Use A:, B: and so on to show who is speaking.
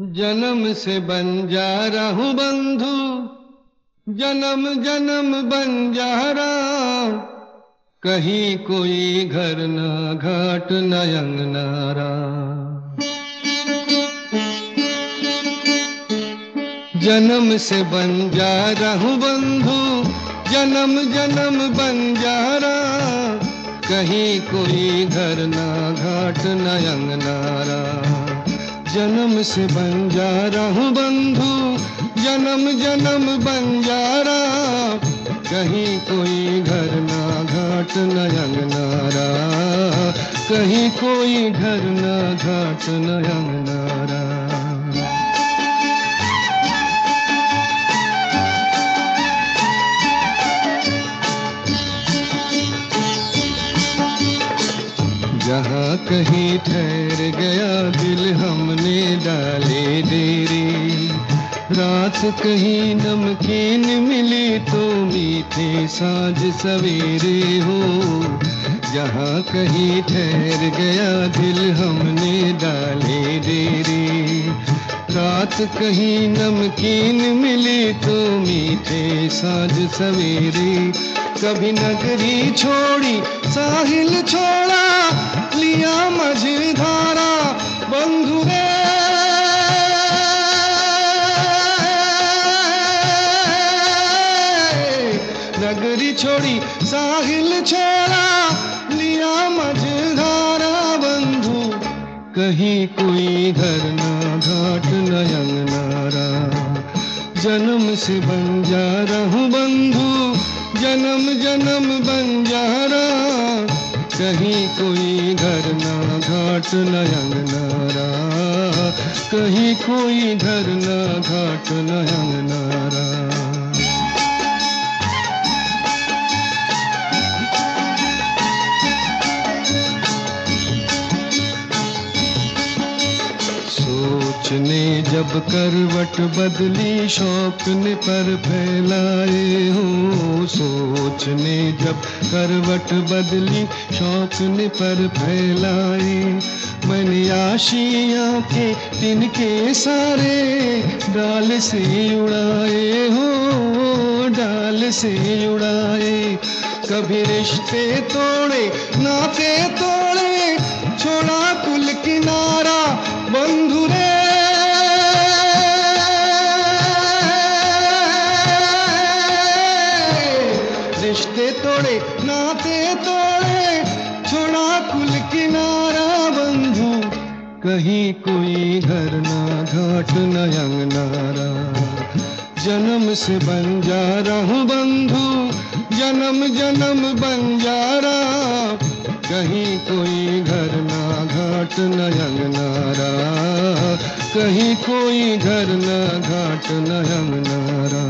A: जन्म से बंजारा हूँ बंधु, जन्म जन्म बन जा रहा कहीं कोई घर न घाट, न अंगनारा जन्म से बंजारा हूँ बंधु, जन्म जन्म बन जा रहा कहीं कोई घर न घाट, न अंगनारा जन्म से बन जा रहा हूँ बंधु, जन्म जन्म बन जा रहा कहीं कोई घर ना घाट न अंगनारा कहीं कोई घर ना घाट न अंगनारा जहाँ कहीं ठहर गया दिल हमने डाले डेरे। रात कहीं नमकीन मिली तो मीठे साँझ सवेरे हो। जहाँ कहीं ठहर गया दिल हमने डाले डेरे। रात कहीं नमकीन मिली तो मीठे साँझ सवेरे कभी नगरी छोड़ी, साहिल छोड़ा, लिया मझधारा, बंधु नगरी छोड़ी, साहिल छोड़ा, लिया मझधारा, बंधु। कहीं कोई घर ना घाट न अंगनारा जन्म से बन बंजारा हूँ बंधु, जन्म जन्म बन जा रहा। कहीं कोई घर ना घाट न नारा कहीं कोई घर ना घाट न अंगनारा जब करवट बदली शौक ने पर फैलाए हो, सोचने जब करवट बदली शौक ने पर फैलाए। मैंने आशिया के तिनके सारे डाल से उड़ाए हो, डाल से उड़ाए। कभी रिश्ते तोड़े, नाते तोड़े, छोड़ा कुल किनारा नाते तोड़े, छोड़ा कुल किनारा बंधु। कहीं कोई घर ना घाट न अंगनारा जन्म से बन बंजारा हूँ बंधु, जन्म जन्म बंजारा कहीं कोई घर ना घाट न अंगनारा कहीं कोई घर ना घाट न अंगनारा